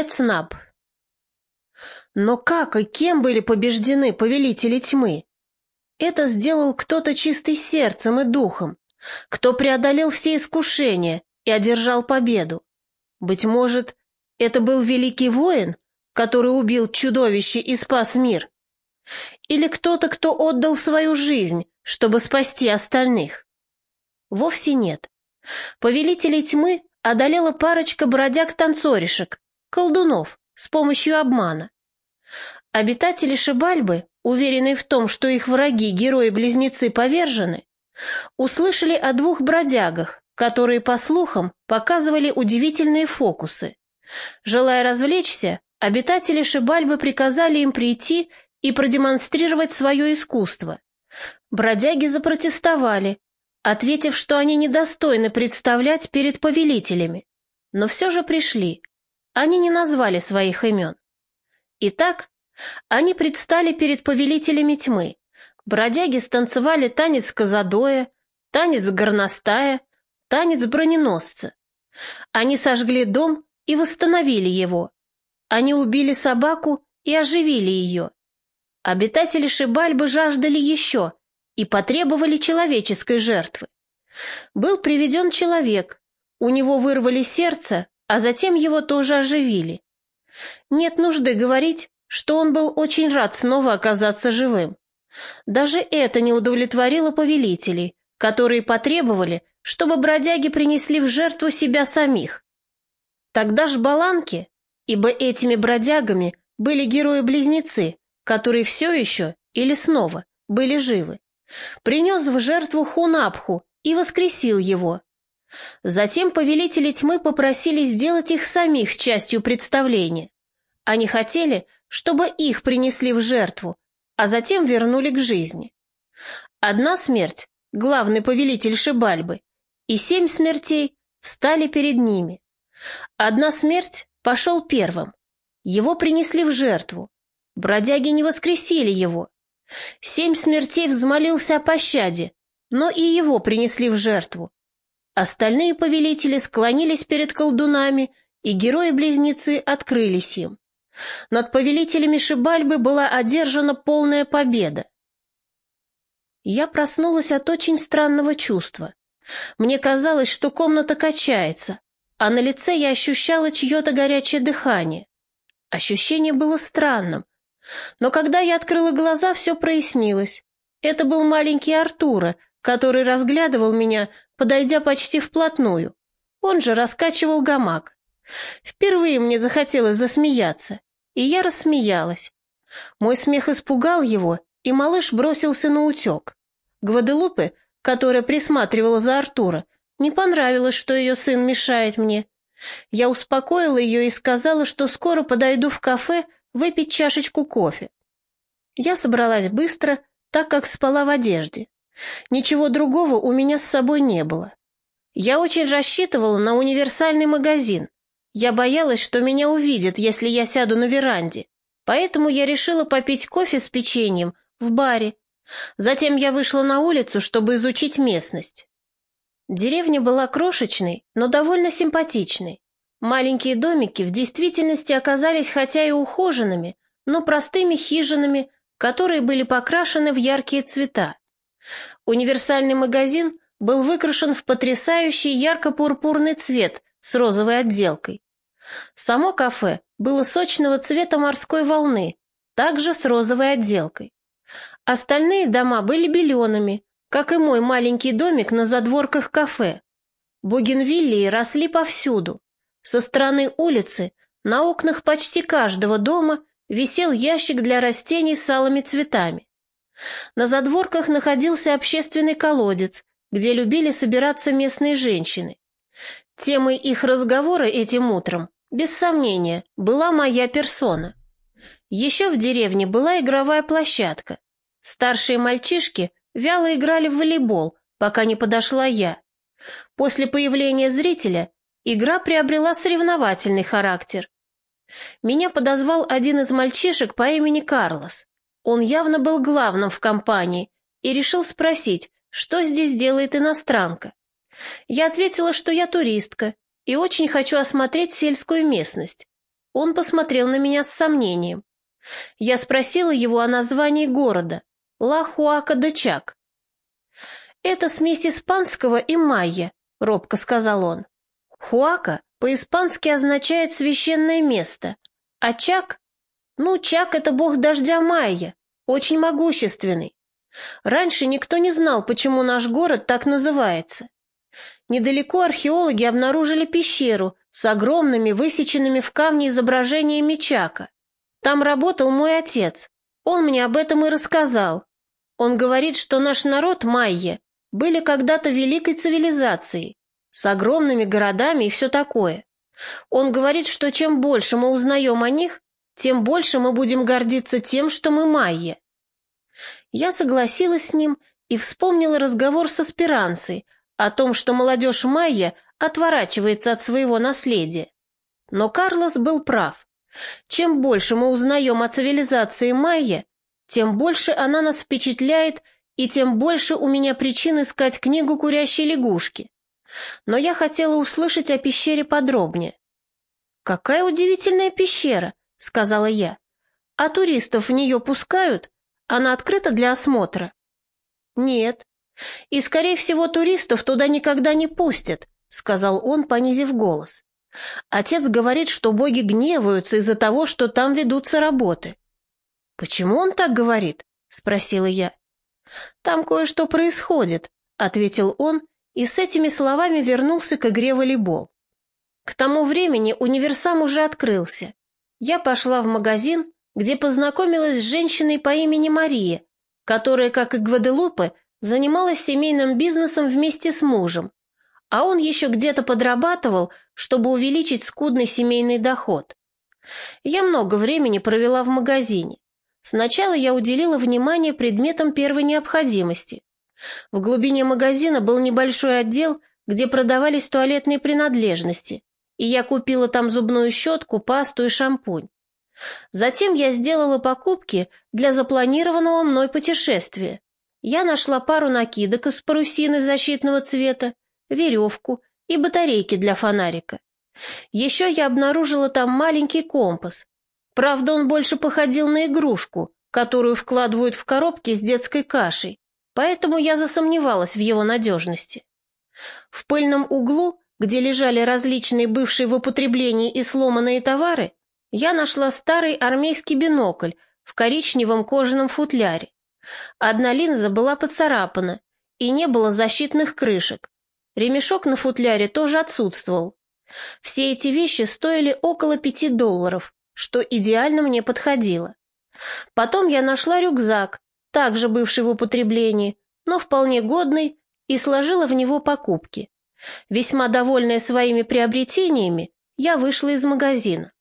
Эцнаб. Но как и кем были побеждены повелители тьмы? Это сделал кто-то чистый сердцем и духом, кто преодолел все искушения и одержал победу. Быть может, это был великий воин, который убил чудовище и спас мир? Или кто-то, кто отдал свою жизнь, чтобы спасти остальных? Вовсе нет. Повелителей тьмы одолела парочка бродяг-танцоришек, колдунов, с помощью обмана. Обитатели Шибальбы, уверенные в том, что их враги, герои-близнецы, повержены, услышали о двух бродягах, которые, по слухам, показывали удивительные фокусы. Желая развлечься, обитатели Шибальбы приказали им прийти и продемонстрировать свое искусство. Бродяги запротестовали, ответив, что они недостойны представлять перед повелителями, но все же пришли. Они не назвали своих имен. Итак, они предстали перед повелителями тьмы. Бродяги станцевали танец Казадоя, танец Горностая, танец Броненосца. Они сожгли дом и восстановили его. Они убили собаку и оживили ее. Обитатели Шибальбы жаждали еще и потребовали человеческой жертвы. Был приведен человек, у него вырвали сердце, а затем его тоже оживили. Нет нужды говорить, что он был очень рад снова оказаться живым. Даже это не удовлетворило повелителей, которые потребовали, чтобы бродяги принесли в жертву себя самих. Тогда ж баланки, ибо этими бродягами были герои-близнецы, которые все еще или снова были живы, принес в жертву Хунапху и воскресил его. Затем повелители тьмы попросили сделать их самих частью представления. Они хотели, чтобы их принесли в жертву, а затем вернули к жизни. Одна смерть, главный повелитель Шибальбы, и семь смертей встали перед ними. Одна смерть пошел первым. Его принесли в жертву. Бродяги не воскресили его. Семь смертей взмолился о пощаде, но и его принесли в жертву. Остальные повелители склонились перед колдунами, и герои-близнецы открылись им. Над повелителями Шибальбы была одержана полная победа. Я проснулась от очень странного чувства. Мне казалось, что комната качается, а на лице я ощущала чье-то горячее дыхание. Ощущение было странным. Но когда я открыла глаза, все прояснилось. Это был маленький Артура, который разглядывал меня, подойдя почти вплотную. Он же раскачивал гамак. Впервые мне захотелось засмеяться, и я рассмеялась. Мой смех испугал его, и малыш бросился на утек. Гваделупе, которая присматривала за Артура, не понравилось, что ее сын мешает мне. Я успокоила ее и сказала, что скоро подойду в кафе выпить чашечку кофе. Я собралась быстро, так как спала в одежде. Ничего другого у меня с собой не было. Я очень рассчитывала на универсальный магазин. Я боялась, что меня увидят, если я сяду на веранде. Поэтому я решила попить кофе с печеньем в баре. Затем я вышла на улицу, чтобы изучить местность. Деревня была крошечной, но довольно симпатичной. Маленькие домики в действительности оказались хотя и ухоженными, но простыми хижинами, которые были покрашены в яркие цвета. Универсальный магазин был выкрашен в потрясающий ярко-пурпурный цвет с розовой отделкой. Само кафе было сочного цвета морской волны, также с розовой отделкой. Остальные дома были белеными, как и мой маленький домик на задворках кафе. Бугенвиллии росли повсюду. Со стороны улицы на окнах почти каждого дома висел ящик для растений с алыми цветами. На задворках находился общественный колодец, где любили собираться местные женщины. Темой их разговора этим утром, без сомнения, была моя персона. Еще в деревне была игровая площадка. Старшие мальчишки вяло играли в волейбол, пока не подошла я. После появления зрителя игра приобрела соревновательный характер. Меня подозвал один из мальчишек по имени Карлос. Он явно был главным в компании и решил спросить, что здесь делает иностранка. Я ответила, что я туристка и очень хочу осмотреть сельскую местность. Он посмотрел на меня с сомнением. Я спросила его о названии города – Ла-Хуака-де-Чак. «Это смесь испанского и майя», – робко сказал он. «Хуака по-испански означает «священное место», а Чак – ну, Чак – это бог дождя майя, очень могущественный. Раньше никто не знал, почему наш город так называется. Недалеко археологи обнаружили пещеру с огромными высеченными в камне изображениями Чака. Там работал мой отец. Он мне об этом и рассказал. Он говорит, что наш народ, майя, были когда-то великой цивилизацией, с огромными городами и все такое. Он говорит, что чем больше мы узнаем о них, тем больше мы будем гордиться тем, что мы майя. Я согласилась с ним и вспомнила разговор со Спиранцей о том, что молодежь майя отворачивается от своего наследия. Но Карлос был прав. Чем больше мы узнаем о цивилизации майя, тем больше она нас впечатляет, и тем больше у меня причин искать книгу «Курящей лягушки». Но я хотела услышать о пещере подробнее. «Какая удивительная пещера!» — сказала я. «А туристов в нее пускают? Она открыта для осмотра?» «Нет. И, скорее всего, туристов туда никогда не пустят», — сказал он, понизив голос. «Отец говорит, что боги гневаются из-за того, что там ведутся работы». «Почему он так говорит?» — спросила я. «Там кое-что происходит», — ответил он, и с этими словами вернулся к игре волейбол. К тому времени универсам уже открылся. Я пошла в магазин, где познакомилась с женщиной по имени Мария, которая, как и Гваделупе, занималась семейным бизнесом вместе с мужем, а он еще где-то подрабатывал, чтобы увеличить скудный семейный доход. Я много времени провела в магазине. Сначала я уделила внимание предметам первой необходимости. В глубине магазина был небольшой отдел, где продавались туалетные принадлежности, и я купила там зубную щетку, пасту и шампунь. Затем я сделала покупки для запланированного мной путешествия. Я нашла пару накидок из парусины защитного цвета, веревку и батарейки для фонарика. Еще я обнаружила там маленький компас. Правда, он больше походил на игрушку, которую вкладывают в коробки с детской кашей, поэтому я засомневалась в его надежности. В пыльном углу, где лежали различные бывшие в употреблении и сломанные товары, я нашла старый армейский бинокль в коричневом кожаном футляре. Одна линза была поцарапана, и не было защитных крышек. Ремешок на футляре тоже отсутствовал. Все эти вещи стоили около пяти долларов, что идеально мне подходило. Потом я нашла рюкзак, также бывший в употреблении, но вполне годный, и сложила в него покупки. Весьма довольная своими приобретениями, я вышла из магазина.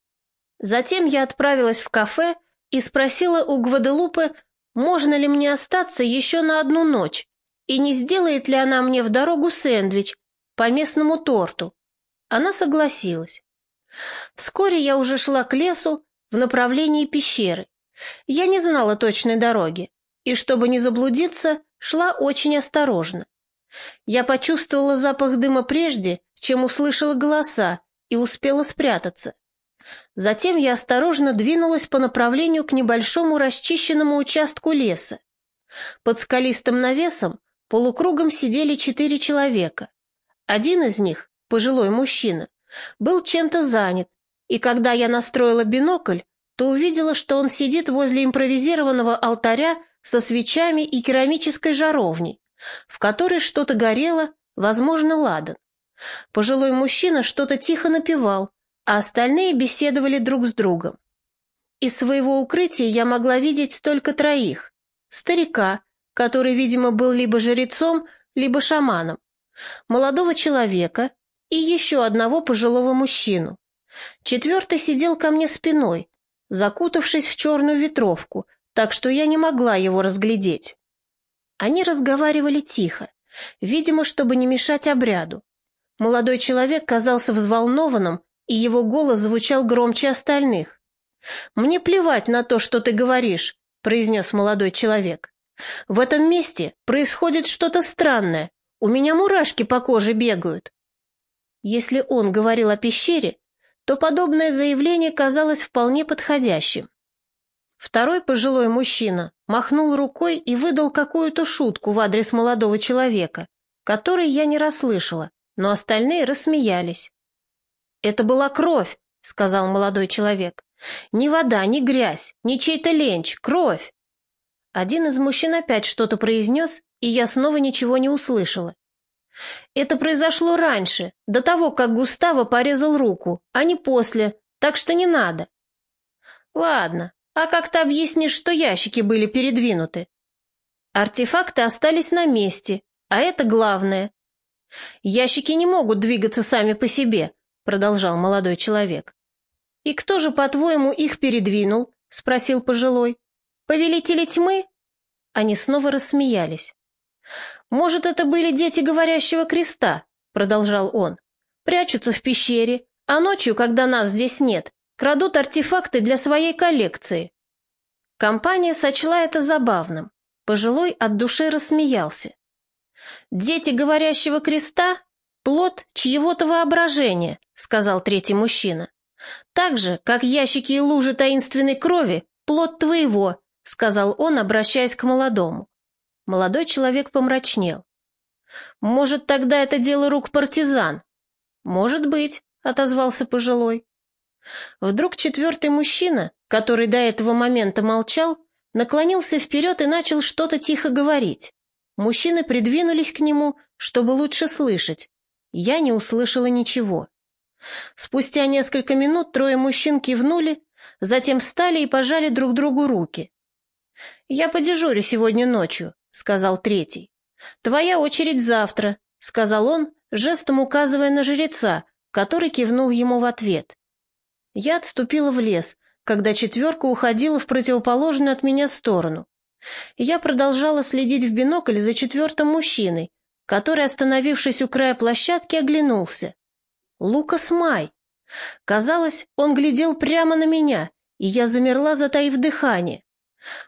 Затем я отправилась в кафе и спросила у Гваделупы, можно ли мне остаться еще на одну ночь, и не сделает ли она мне в дорогу сэндвич по местному торту. Она согласилась. Вскоре я уже шла к лесу в направлении пещеры. Я не знала точной дороги, и чтобы не заблудиться, шла очень осторожно. Я почувствовала запах дыма прежде, чем услышала голоса, и успела спрятаться. Затем я осторожно двинулась по направлению к небольшому расчищенному участку леса. Под скалистым навесом полукругом сидели четыре человека. Один из них, пожилой мужчина, был чем-то занят, и когда я настроила бинокль, то увидела, что он сидит возле импровизированного алтаря со свечами и керамической жаровней, в которой что-то горело, возможно, ладан. Пожилой мужчина что-то тихо напевал, а остальные беседовали друг с другом. Из своего укрытия я могла видеть только троих. Старика, который, видимо, был либо жрецом, либо шаманом, молодого человека и еще одного пожилого мужчину. Четвертый сидел ко мне спиной, закутавшись в черную ветровку, так что я не могла его разглядеть. Они разговаривали тихо, видимо, чтобы не мешать обряду. Молодой человек казался взволнованным и его голос звучал громче остальных. «Мне плевать на то, что ты говоришь», — произнес молодой человек. «В этом месте происходит что-то странное. У меня мурашки по коже бегают». Если он говорил о пещере, то подобное заявление казалось вполне подходящим. Второй пожилой мужчина махнул рукой и выдал какую-то шутку в адрес молодого человека, который я не расслышала, но остальные рассмеялись. «Это была кровь», — сказал молодой человек. «Ни вода, ни грязь, ни чей-то ленч, кровь». Один из мужчин опять что-то произнес, и я снова ничего не услышала. Это произошло раньше, до того, как Густаво порезал руку, а не после, так что не надо. Ладно, а как ты объяснишь, что ящики были передвинуты? Артефакты остались на месте, а это главное. Ящики не могут двигаться сами по себе, продолжал молодой человек. И кто же, по-твоему, их передвинул? спросил пожилой. Повелители тьмы? Они снова рассмеялись. «Может, это были дети говорящего креста?» — продолжал он. «Прячутся в пещере, а ночью, когда нас здесь нет, крадут артефакты для своей коллекции». Компания сочла это забавным. Пожилой от души рассмеялся. «Дети говорящего креста — плод чьего-то воображения», — сказал третий мужчина. «Так же, как ящики и лужи таинственной крови — плод твоего», — сказал он, обращаясь к молодому. Молодой человек помрачнел. «Может, тогда это дело рук партизан?» «Может быть», — отозвался пожилой. Вдруг четвертый мужчина, который до этого момента молчал, наклонился вперед и начал что-то тихо говорить. Мужчины придвинулись к нему, чтобы лучше слышать. Я не услышала ничего. Спустя несколько минут трое мужчин кивнули, затем встали и пожали друг другу руки. «Я подежурю сегодня ночью», сказал третий. «Твоя очередь завтра», — сказал он, жестом указывая на жреца, который кивнул ему в ответ. Я отступила в лес, когда четверка уходила в противоположную от меня сторону. Я продолжала следить в бинокль за четвертым мужчиной, который, остановившись у края площадки, оглянулся. Лукас Май. Казалось, он глядел прямо на меня, и я замерла, затаив дыхание.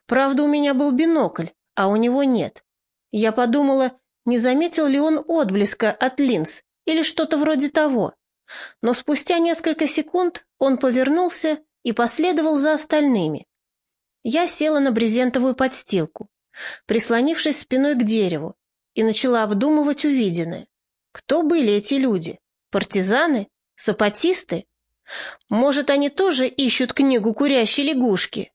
Правда, у меня был бинокль, а у него нет. Я подумала, не заметил ли он отблеска от линз или что-то вроде того. Но спустя несколько секунд он повернулся и последовал за остальными. Я села на брезентовую подстилку, прислонившись спиной к дереву, и начала обдумывать увиденное. Кто были эти люди? Партизаны? Сапатисты? Может, они тоже ищут книгу «Курящей лягушки»?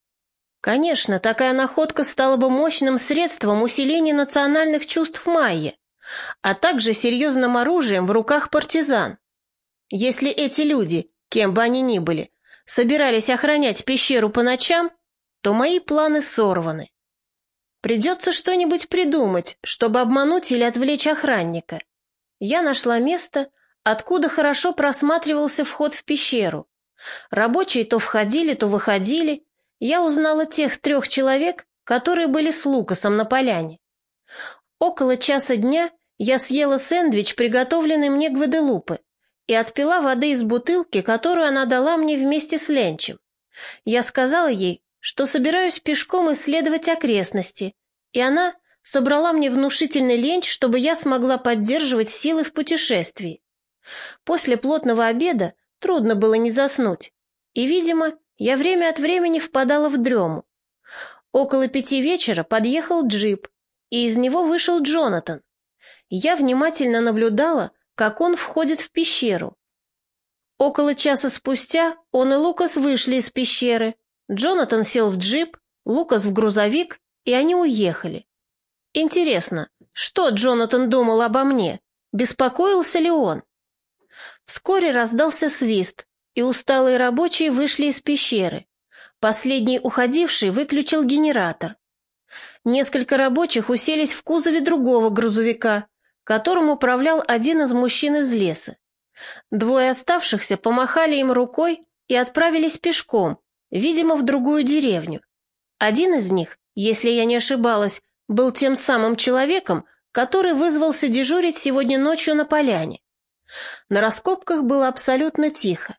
Конечно, такая находка стала бы мощным средством усиления национальных чувств майя, а также серьезным оружием в руках партизан. Если эти люди, кем бы они ни были, собирались охранять пещеру по ночам, то мои планы сорваны. Придется что-нибудь придумать, чтобы обмануть или отвлечь охранника. Я нашла место, откуда хорошо просматривался вход в пещеру. Рабочие то входили, то выходили, я узнала тех трех человек, которые были с Лукасом на поляне. Около часа дня я съела сэндвич, приготовленный мне Гваделупы, и отпила воды из бутылки, которую она дала мне вместе с Ленчем. Я сказала ей, что собираюсь пешком исследовать окрестности, и она собрала мне внушительный ленч, чтобы я смогла поддерживать силы в путешествии. После плотного обеда трудно было не заснуть, и, видимо, я время от времени впадала в дрему. Около пяти вечера подъехал джип, и из него вышел Джонатан. Я внимательно наблюдала, как он входит в пещеру. Около часа спустя он и Лукас вышли из пещеры. Джонатан сел в джип, Лукас в грузовик, и они уехали. Интересно, что Джонатан думал обо мне? Беспокоился ли он? Вскоре раздался свист, и усталые рабочие вышли из пещеры. Последний уходивший выключил генератор. Несколько рабочих уселись в кузове другого грузовика, которым управлял один из мужчин из леса. Двое оставшихся помахали им рукой и отправились пешком, видимо, в другую деревню. Один из них, если я не ошибалась, был тем самым человеком, который вызвался дежурить сегодня ночью на поляне. На раскопках было абсолютно тихо.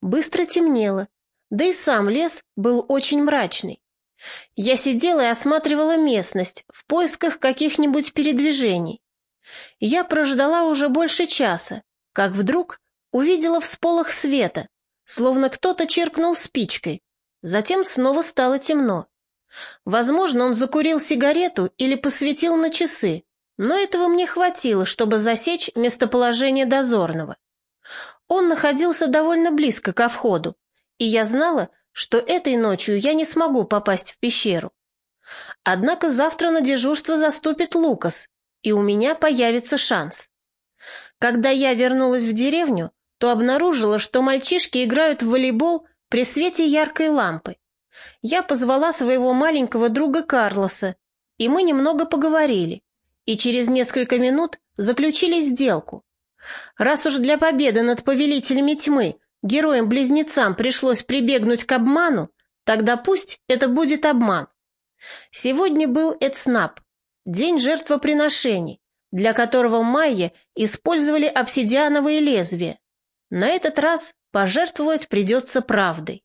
Быстро темнело, да и сам лес был очень мрачный. Я сидела и осматривала местность в поисках каких-нибудь передвижений. Я прождала уже больше часа, как вдруг увидела всполох света, словно кто-то черкнул спичкой. Затем снова стало темно. Возможно, он закурил сигарету или посветил на часы, но этого мне хватило, чтобы засечь местоположение дозорного. Он находился довольно близко ко входу, и я знала, что этой ночью я не смогу попасть в пещеру. Однако завтра на дежурство заступит Лукас, и у меня появится шанс. Когда я вернулась в деревню, то обнаружила, что мальчишки играют в волейбол при свете яркой лампы. Я позвала своего маленького друга Карлоса, и мы немного поговорили, и через несколько минут заключили сделку. Раз уж для победы над повелителями тьмы героям-близнецам пришлось прибегнуть к обману, тогда пусть это будет обман. Сегодня был Эцнап, день жертвоприношений, для которого майя использовали обсидиановые лезвия. На этот раз пожертвовать придется правдой.